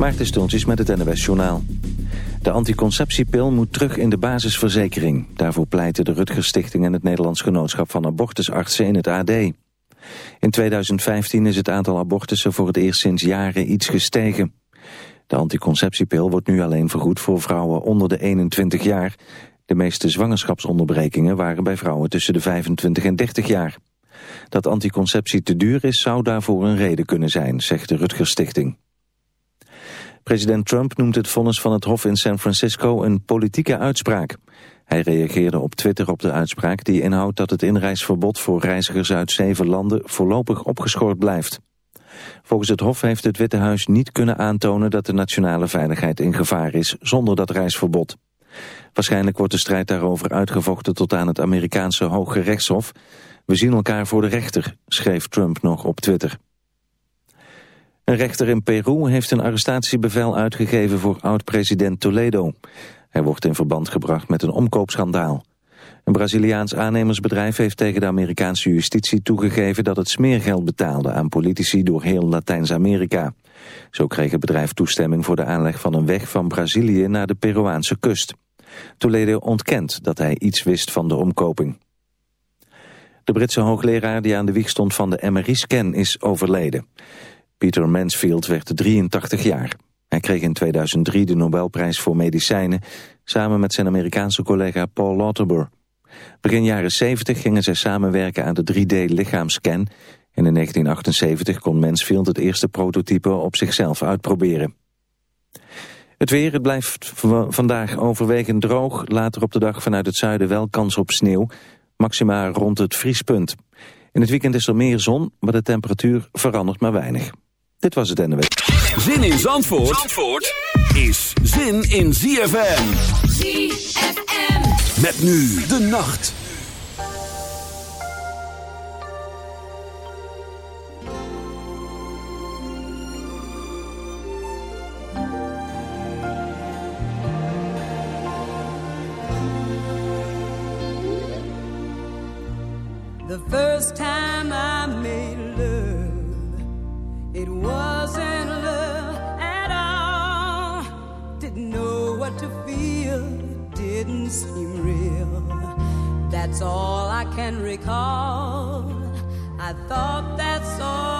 Maarten Stultjes met het NWS Journaal. De anticonceptiepil moet terug in de basisverzekering. Daarvoor pleiten de Rutgers Stichting en het Nederlands Genootschap van Abortusartsen in het AD. In 2015 is het aantal abortussen voor het eerst sinds jaren iets gestegen. De anticonceptiepil wordt nu alleen vergoed voor vrouwen onder de 21 jaar. De meeste zwangerschapsonderbrekingen waren bij vrouwen tussen de 25 en 30 jaar. Dat anticonceptie te duur is zou daarvoor een reden kunnen zijn, zegt de Rutgers Stichting. President Trump noemt het vonnis van het Hof in San Francisco een politieke uitspraak. Hij reageerde op Twitter op de uitspraak die inhoudt dat het inreisverbod voor reizigers uit zeven landen voorlopig opgeschort blijft. Volgens het Hof heeft het Witte Huis niet kunnen aantonen dat de nationale veiligheid in gevaar is zonder dat reisverbod. Waarschijnlijk wordt de strijd daarover uitgevochten tot aan het Amerikaanse Hoge Rechtshof. We zien elkaar voor de rechter, schreef Trump nog op Twitter. Een rechter in Peru heeft een arrestatiebevel uitgegeven voor oud-president Toledo. Hij wordt in verband gebracht met een omkoopschandaal. Een Braziliaans aannemersbedrijf heeft tegen de Amerikaanse justitie toegegeven dat het smeergeld betaalde aan politici door heel Latijns-Amerika. Zo kreeg het bedrijf toestemming voor de aanleg van een weg van Brazilië naar de Peruaanse kust. Toledo ontkent dat hij iets wist van de omkoping. De Britse hoogleraar die aan de wieg stond van de MRI-scan is overleden. Peter Mansfield werd 83 jaar. Hij kreeg in 2003 de Nobelprijs voor medicijnen... samen met zijn Amerikaanse collega Paul Lauterbur. Begin jaren 70 gingen zij samenwerken aan de 3D-lichaamscan... en in 1978 kon Mansfield het eerste prototype op zichzelf uitproberen. Het weer, het blijft vandaag overwegend droog. Later op de dag vanuit het zuiden wel kans op sneeuw. Maxima rond het vriespunt. In het weekend is er meer zon, maar de temperatuur verandert maar weinig. Dit was het NW. Zin in Zandvoort, Zandvoort is zin in ZFM. ZFM. Met nu de nacht. The first time seem real. That's all I can recall. I thought that's all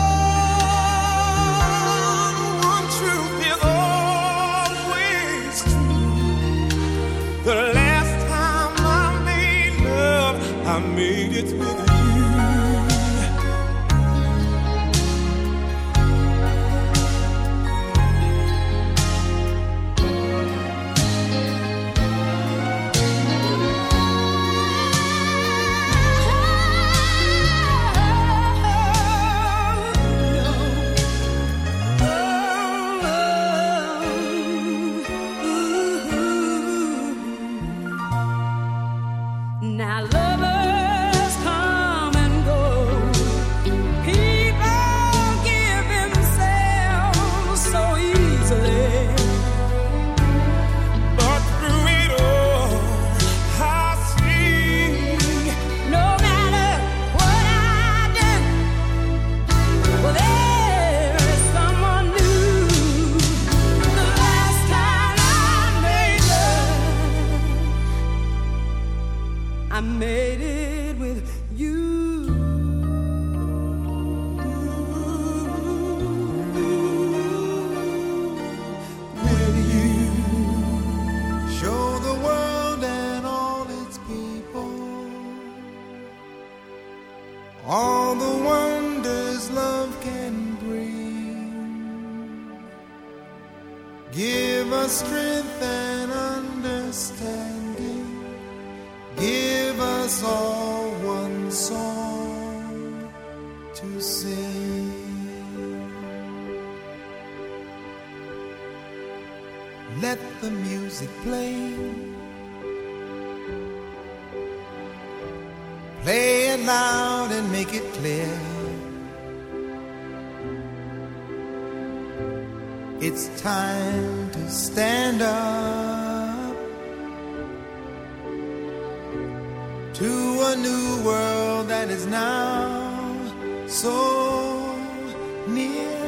Play it loud and make it clear. It's time to stand up to a new world that is now so near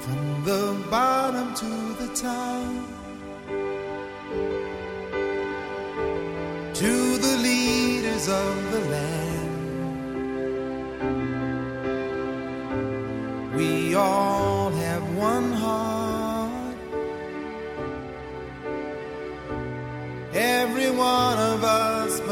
from the bottom to the top. To the leaders of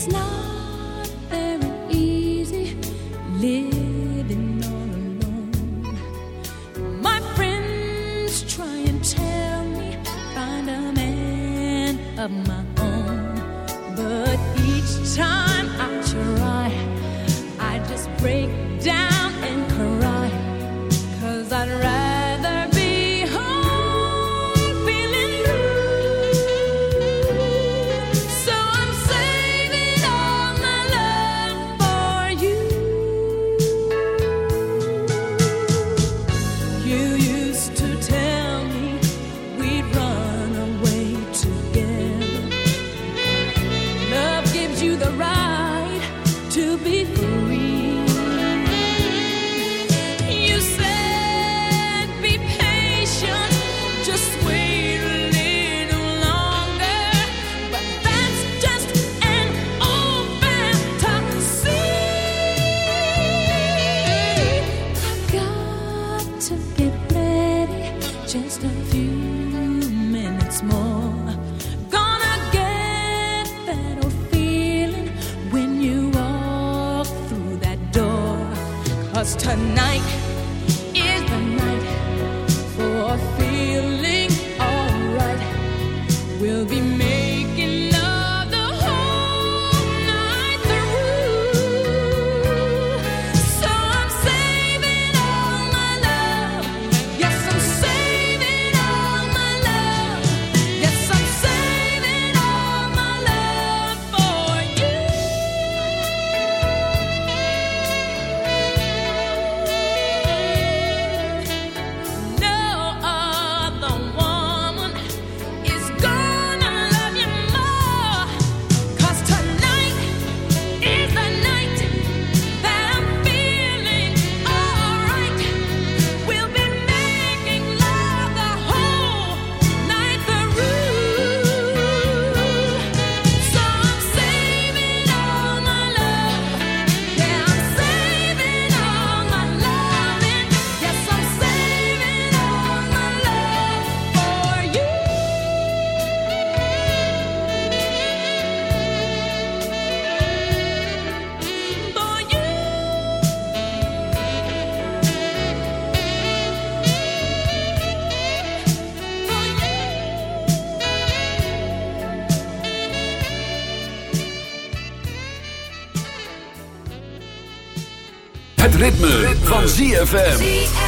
It's not very easy living all alone. My friends try and tell me find a man of my ritme, van ZFM.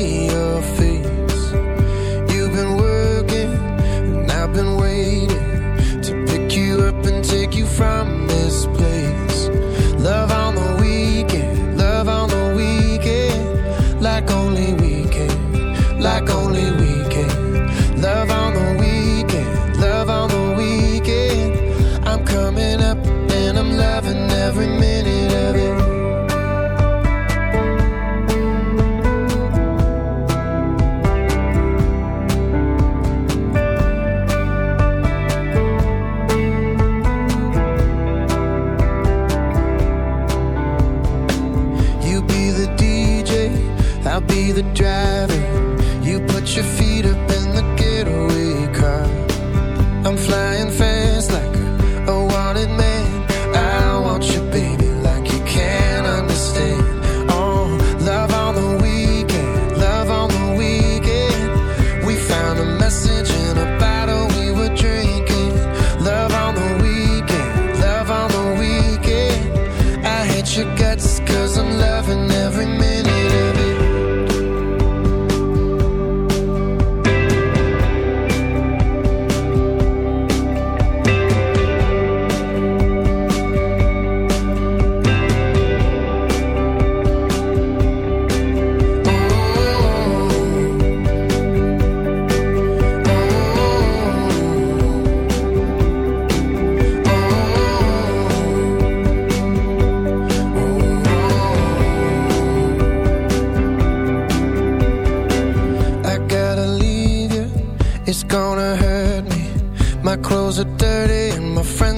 You.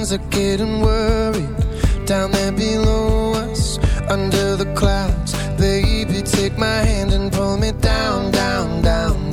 things are getting worried down there below us, under the clouds. Baby, take my hand and pull me down, down, down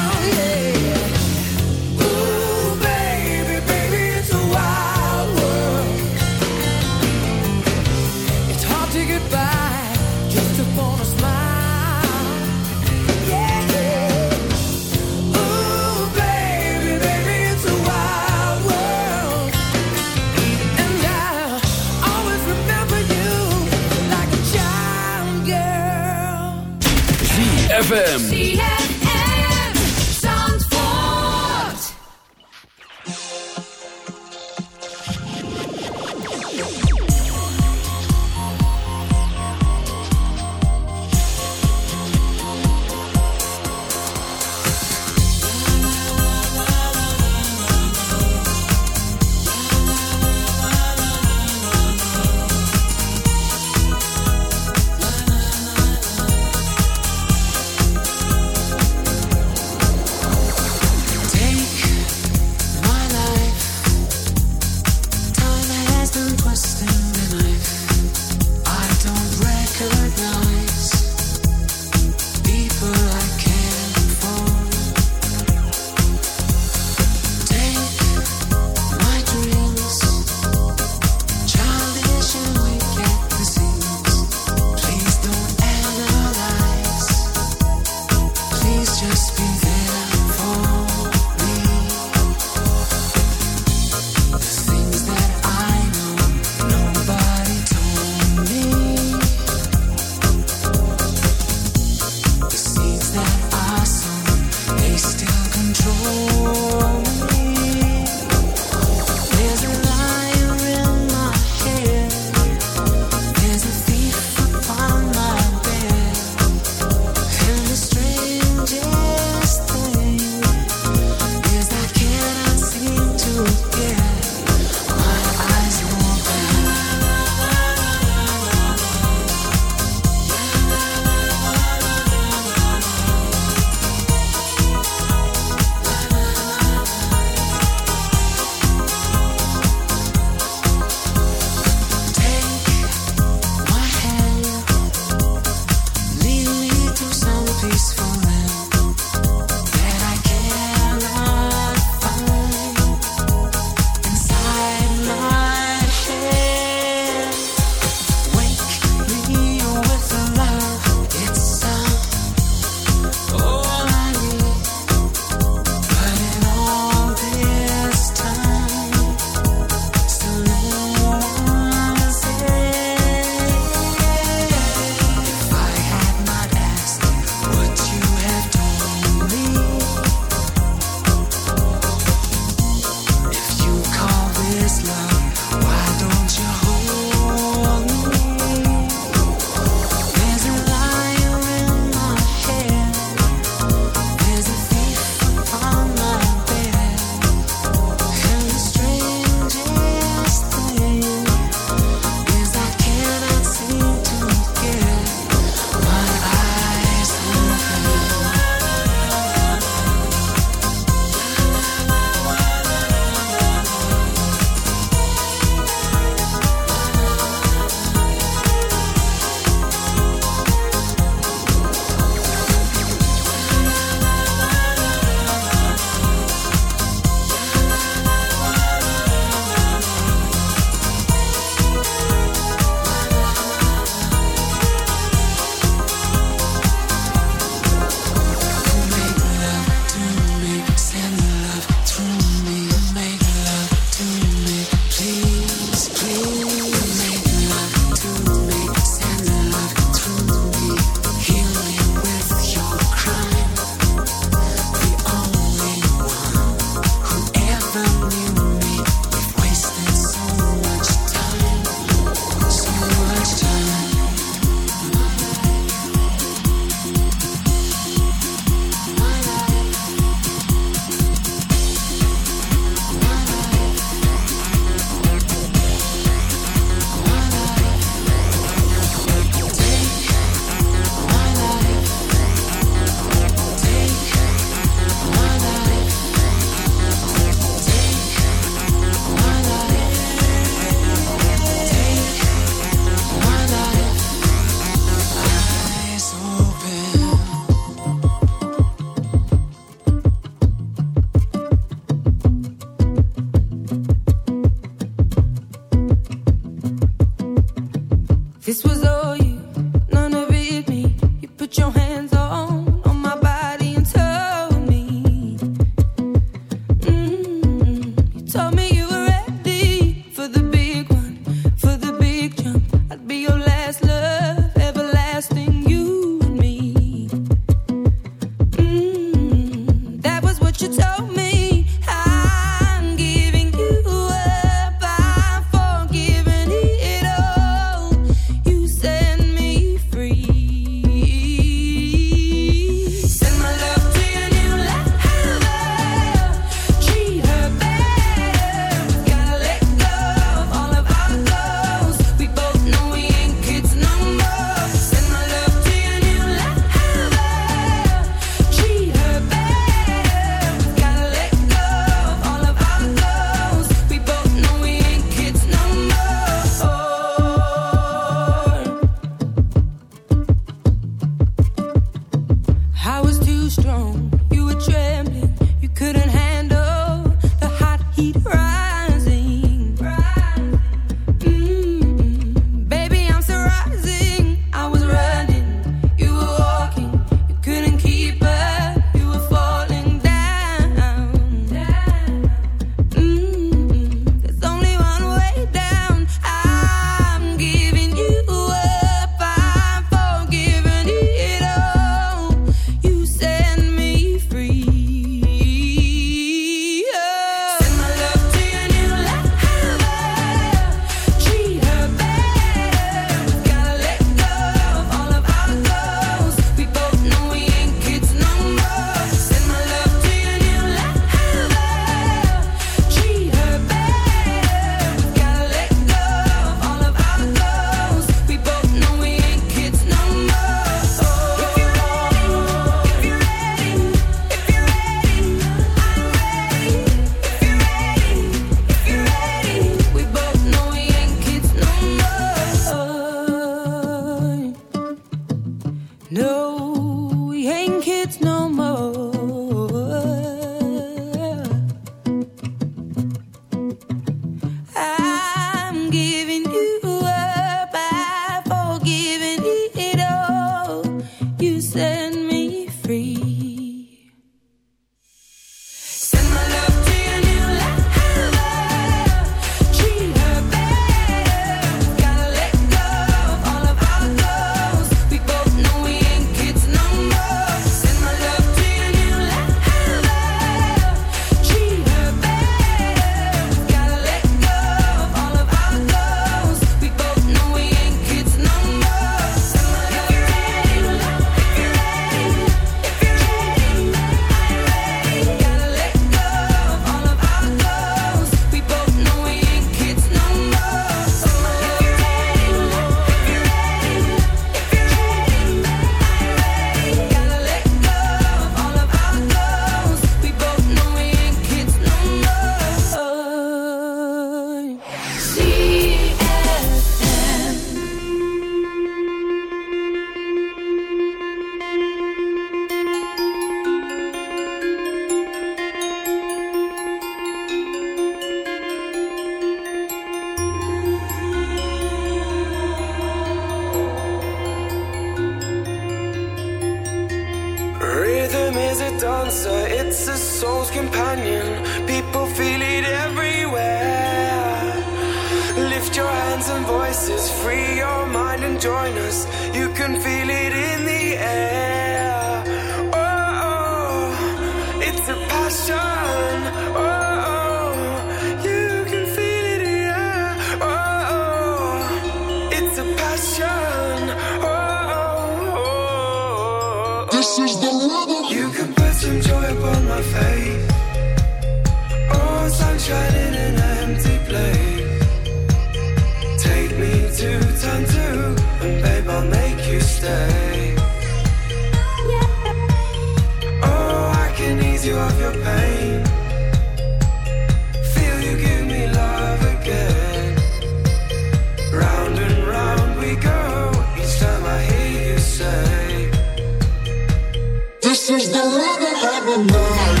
my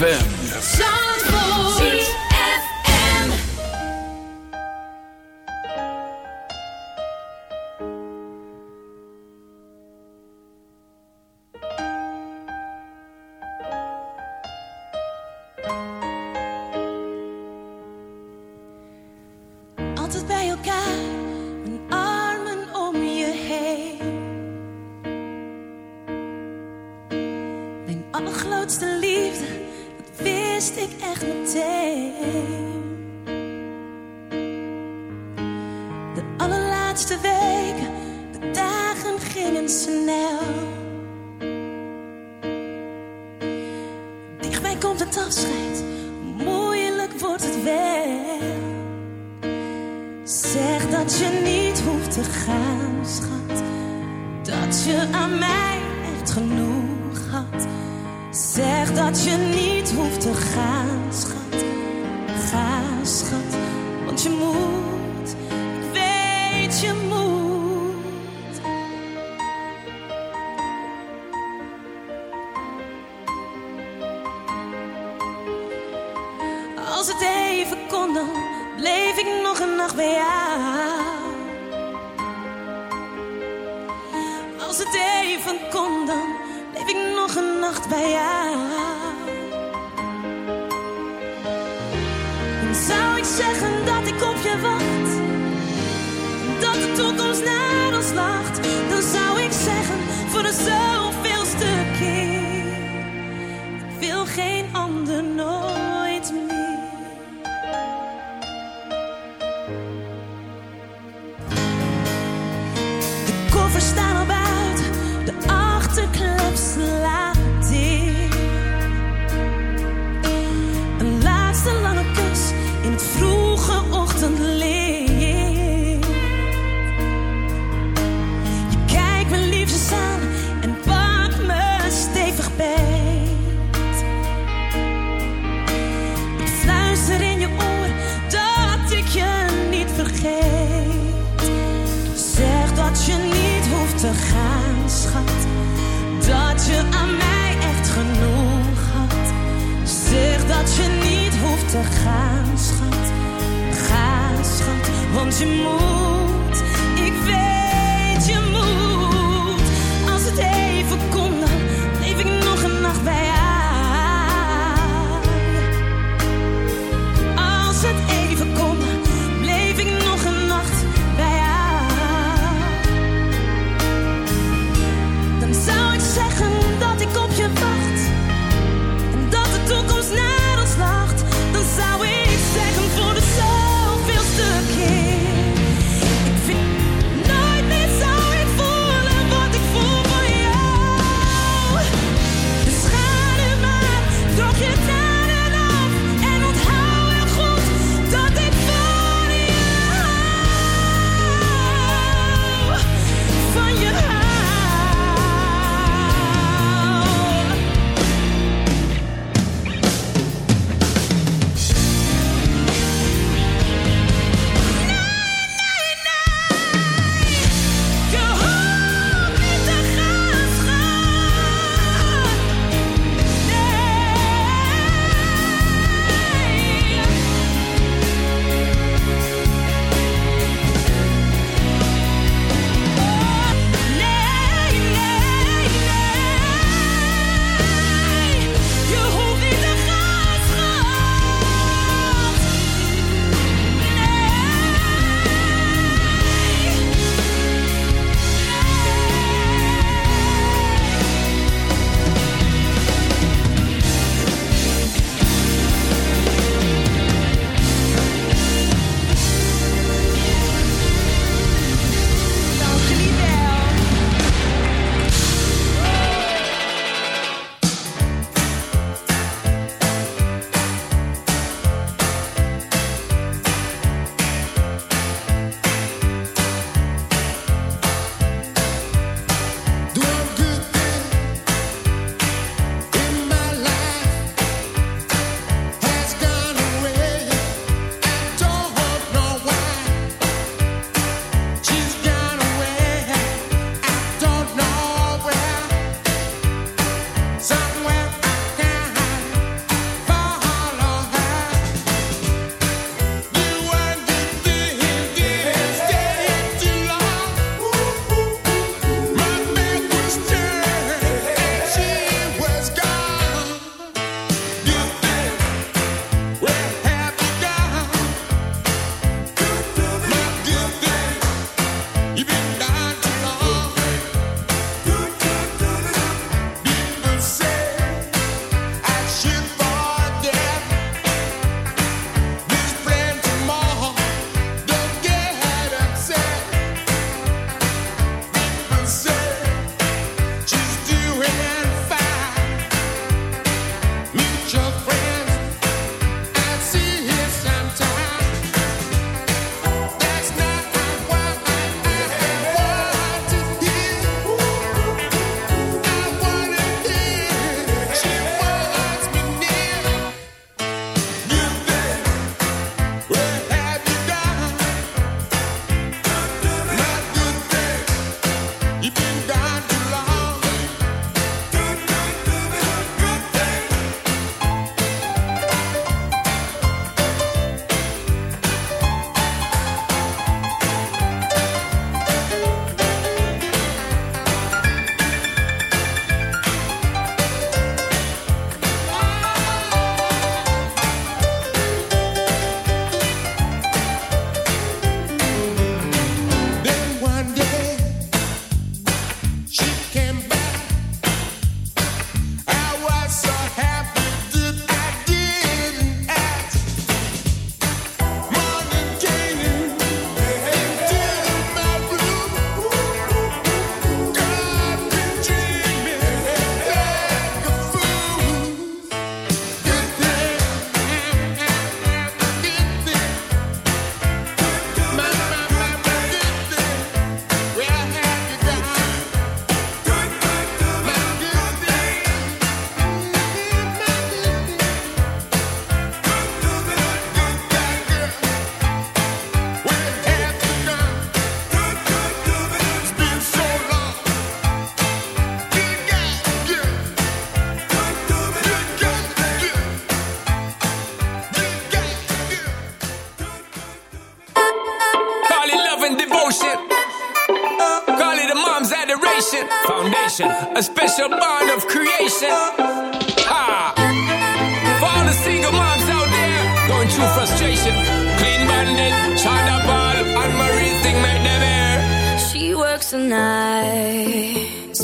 ZFM.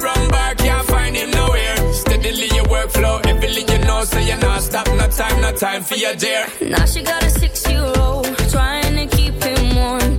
round bar, can't find him nowhere. Steadily your workflow, everything you know, so you're not stop. No time, no time for your dear. Now she got a six year old, trying to keep him warm.